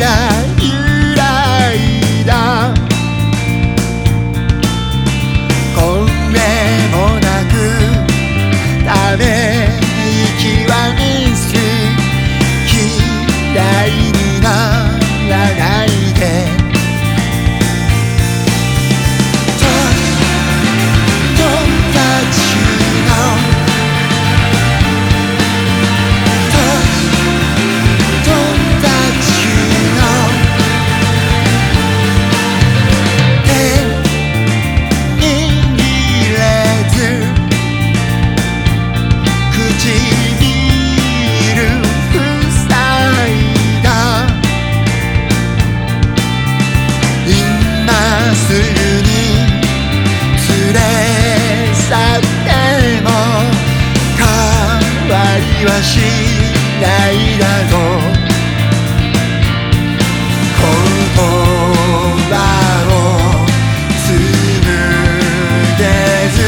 mirar. りはしないだろう。言葉を紡げず